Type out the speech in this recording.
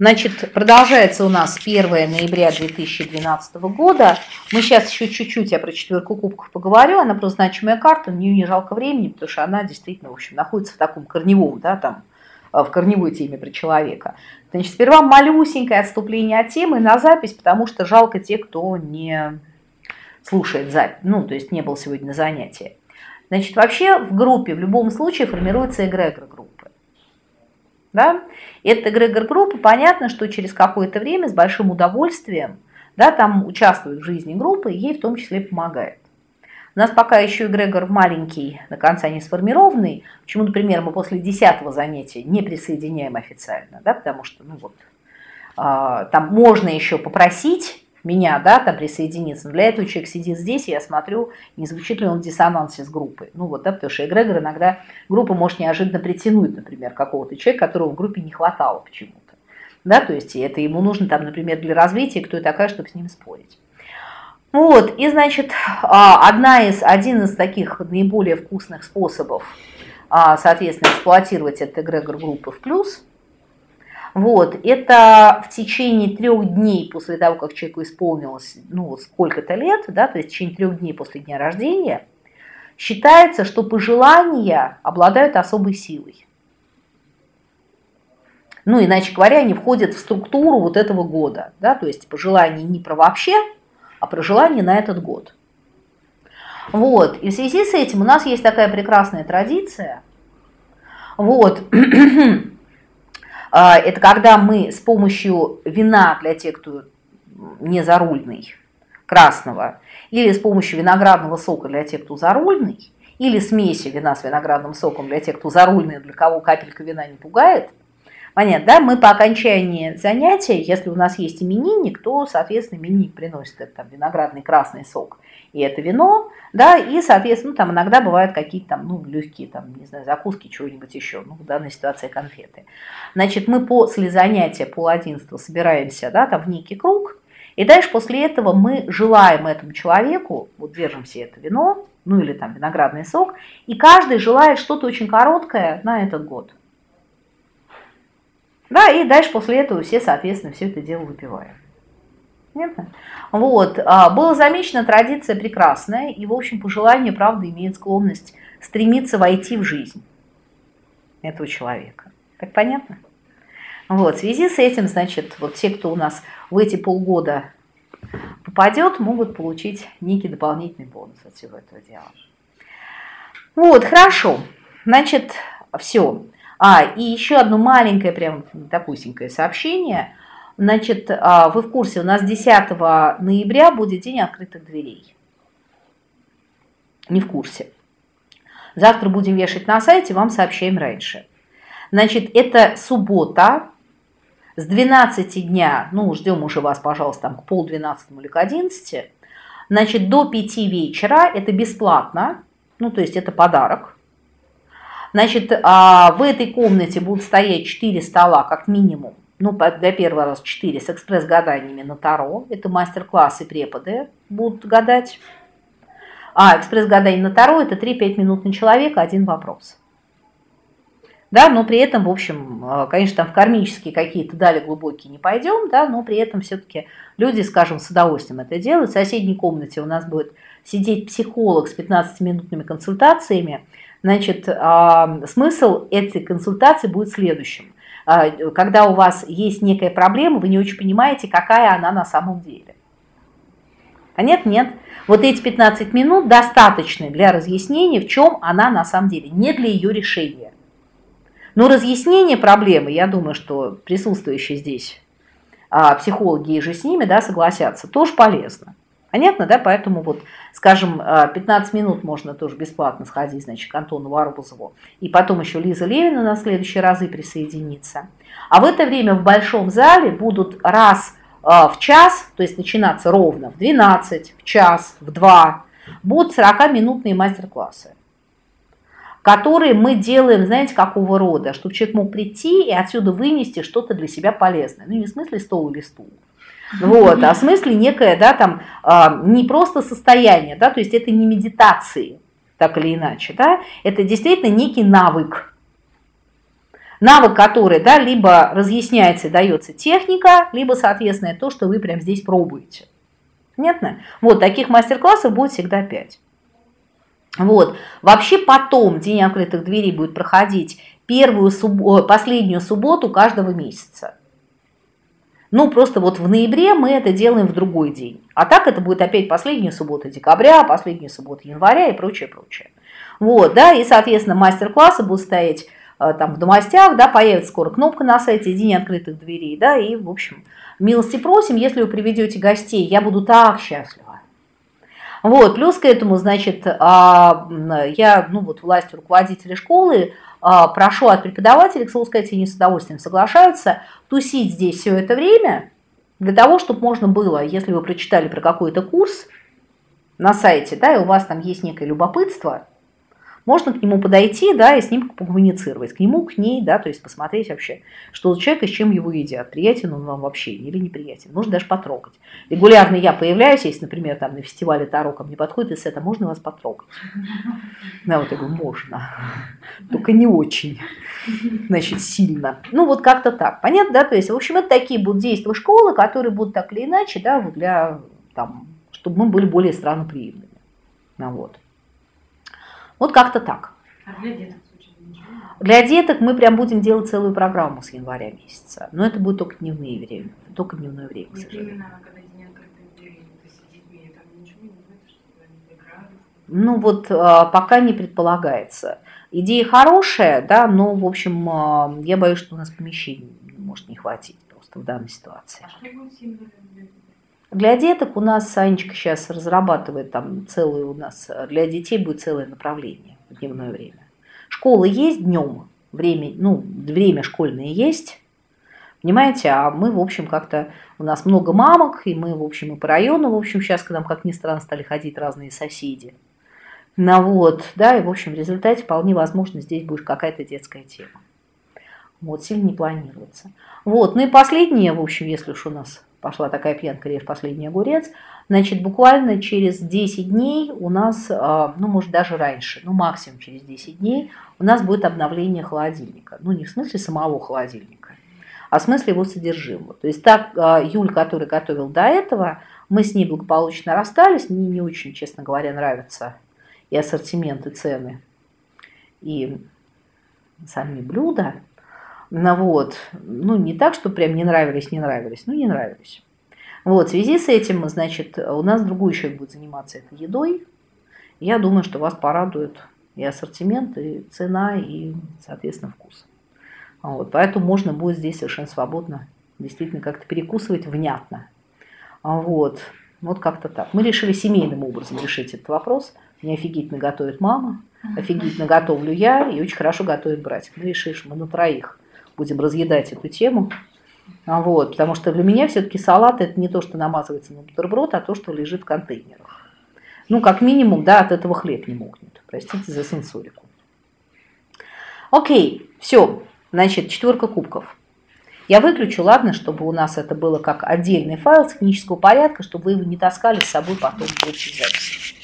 Значит, продолжается у нас 1 ноября 2012 года. Мы сейчас еще чуть-чуть, я про четверку кубков поговорю, она просто значимая карта, на нее не жалко времени, потому что она действительно, в общем, находится в таком корневом, да, там, в корневой теме про человека. Значит, сперва малюсенькое отступление от темы на запись, потому что жалко те, кто не слушает запись, ну, то есть не был сегодня на занятии. Значит, вообще в группе в любом случае формируется эгрегор. Да? Это эгрегор группы, понятно, что через какое-то время с большим удовольствием да, там участвует в жизни группы и ей в том числе помогает. У нас пока еще эгрегор маленький, до конца не сформированный. Почему, например, мы после десятого занятия не присоединяем официально, да, потому что, ну вот, э, там можно еще попросить меня, да, там присоединиться. Для этого человек сидит здесь, и я смотрю, не звучит ли он в диссонансе с группой. Ну вот, да, потому что эгрегор иногда группа может неожиданно притянуть, например, какого-то человека, которого в группе не хватало почему-то. Да, то есть это ему нужно там, например, для развития, кто я такая, чтобы с ним спорить. Вот, и значит, а, одна из, один из таких наиболее вкусных способов, а, соответственно, эксплуатировать этот эгрегор группы в плюс – вот, это в течение трех дней после того, как человеку исполнилось, ну, сколько-то лет, да, то есть в течение трех дней после дня рождения, считается, что пожелания обладают особой силой. Ну, иначе говоря, они входят в структуру вот этого года, да, то есть пожелания не про вообще, а про желание на этот год. Вот, и в связи с этим у нас есть такая прекрасная традиция, вот, это когда мы с помощью вина для тех, кто не зарульный, красного, или с помощью виноградного сока для тех, кто зарульный, или смеси вина с виноградным соком для тех, кто зарульный, для кого капелька вина не пугает. Понятно, да? Мы по окончании занятия, если у нас есть именинник, то, соответственно, именинник приносит этот там, виноградный красный сок и это вино, да, и, соответственно, ну, там иногда бывают какие-то там, ну, легкие, там, не знаю, закуски, чего-нибудь еще, ну, в данной ситуации конфеты. Значит, мы после занятия пол собираемся, да, там в некий круг, и дальше после этого мы желаем этому человеку, вот держим все это вино, ну или там виноградный сок, и каждый желает что-то очень короткое на этот год. Да, и дальше после этого все, соответственно, все это дело выпиваем. Понятно? Вот. А, была замечена традиция прекрасная, и, в общем, пожелание, правда, имеет склонность стремиться войти в жизнь этого человека. Так понятно? Вот. В связи с этим, значит, вот те, кто у нас в эти полгода попадет, могут получить некий дополнительный бонус от всего этого дела. Вот, хорошо. Значит, все. А, и еще одно маленькое, прям такусенькое сообщение – Значит, а, вы в курсе, у нас 10 ноября будет день открытых дверей. Не в курсе. Завтра будем вешать на сайте, вам сообщаем раньше. Значит, это суббота с 12 дня, ну, ждем уже вас, пожалуйста, там к полдвенадцатому или к 11. Значит, до 5 вечера это бесплатно, ну, то есть это подарок. Значит, а, в этой комнате будут стоять 4 стола как минимум ну, для первого раза 4 с экспресс-гаданиями на Таро. Это мастер-классы преподы будут гадать. А экспресс-гадание на Таро – это 3-5 минут на человека, один вопрос. Да, но при этом, в общем, э, конечно, там в кармические какие-то дали глубокие не пойдем, да, но при этом все-таки люди, скажем, с удовольствием это делают. В соседней комнате у нас будет сидеть психолог с 15-минутными консультациями. Значит, а, смысл этой консультации будет следующим. А, когда у вас есть некая проблема, вы не очень понимаете, какая она на самом деле. А нет, нет. Вот эти 15 минут достаточны для разъяснения, в чем она на самом деле, не для ее решения. Но разъяснение проблемы, я думаю, что присутствующие здесь а, психологи и же с ними да, согласятся, тоже полезно. Понятно, да? Поэтому вот, скажем, 15 а, минут можно тоже бесплатно сходить, значит, к Антону Варбузову. И потом еще Лиза Левина на следующие разы присоединится. А в это время в большом зале будут раз а, в час, то есть начинаться ровно в 12, в час, в 2, будут 40-минутные мастер-классы которые мы делаем, знаете, какого рода, чтобы человек мог прийти и отсюда вынести что-то для себя полезное. Ну, не в смысле стол или стул, вот, а в смысле некое, да, там, а, не просто состояние, да, то есть это не медитации, так или иначе, да, это действительно некий навык. навык, который, да, либо разъясняется и дается техника, либо, соответственно, то, что вы прямо здесь пробуете. Понятно? Вот, таких мастер-классов будет всегда 5. Вот. Вообще потом День открытых дверей будет проходить первую, суб... последнюю субботу каждого месяца. Ну, просто вот в ноябре мы это делаем в другой день. А так это будет опять последняя суббота декабря, последняя суббота января и прочее, прочее. Вот, да, и, соответственно, мастер-классы будут стоять э, там в домостях, да, появится скоро кнопка на сайте «День открытых дверей», да, и, в общем, милости просим, если вы приведете гостей, я буду так счастлива. Вот, плюс к этому, значит, а, я, ну вот, власть руководителя школы, а, прошу от преподавателей, к слову сказать, они с удовольствием соглашаются, тусить здесь все это время, для того, чтобы можно было, если вы прочитали про какой-то курс на сайте, да, и у вас там есть некое любопытство, можно к нему подойти, да, и с ним коммуницировать, к нему, к ней, да, то есть посмотреть вообще, что за человек и с чем его едят, приятен он вам вообще или неприятен, можно даже потрогать. Регулярно я появляюсь, если, например, там на фестивале Таро ко мне подходит и с это можно вас потрогать? Да, вот я говорю, можно, только не очень, значит, сильно. Ну, вот как-то так, понятно, да, то есть, в общем, это такие будут действия школы, которые будут так или иначе, да, для, там, чтобы мы были более странноприимными. Ну, вот. Вот как-то так. А для деток? Для деток мы прям будем делать целую программу с января месяца. Но это будет только дневное время. Только дневное время, к сожалению. Ну вот а, пока не предполагается. Идея хорошая, да, но, в общем, а, я боюсь, что у нас помещений может не хватить просто в данной ситуации. А что будет для деток у нас Анечка сейчас разрабатывает там целую у нас, для детей будет целое направление в дневное время. Школы есть днем, время, ну, время школьное есть, понимаете, а мы, в общем, как-то, у нас много мамок, и мы, в общем, и по району, в общем, сейчас к нам, как ни странно, стали ходить разные соседи. Ну вот, да, и, в общем, в результате вполне возможно здесь будет какая-то детская тема. Вот, сильно не планируется. Вот, ну и последнее, в общем, если уж у нас пошла такая пьянка, режь последний огурец. Значит, буквально через 10 дней у нас, а, ну, может, даже раньше, ну, максимум через 10 дней у нас будет обновление холодильника. Ну, не в смысле самого холодильника, а в смысле его содержимого. То есть так а, Юль, который готовил до этого, мы с ней благополучно расстались. Мне не очень, честно говоря, нравятся и ассортимент, и цены, и сами блюда. Ну вот, ну не так, что прям не нравились, не нравились, ну не нравились. Вот, в связи с этим, значит, у нас другой человек будет заниматься этой едой. Я думаю, что вас порадует и ассортимент, и цена, и, соответственно, вкус. Вот, поэтому можно будет здесь совершенно свободно действительно как-то перекусывать внятно. Вот, вот как-то так. Мы решили семейным образом решить этот вопрос. Мне офигительно готовит мама, офигительно готовлю я, и очень хорошо готовит братик. Мы решили, что мы на троих будем разъедать эту тему. А вот, потому что для меня все-таки салат это не то, что намазывается на бутерброд, а то, что лежит в контейнерах. Ну, как минимум, да, от этого хлеб не мокнет. Простите за сенсорику. Окей, все. Значит, четверка кубков. Я выключу, ладно, чтобы у нас это было как отдельный файл технического порядка, чтобы вы его не таскали с собой потом в общей записи.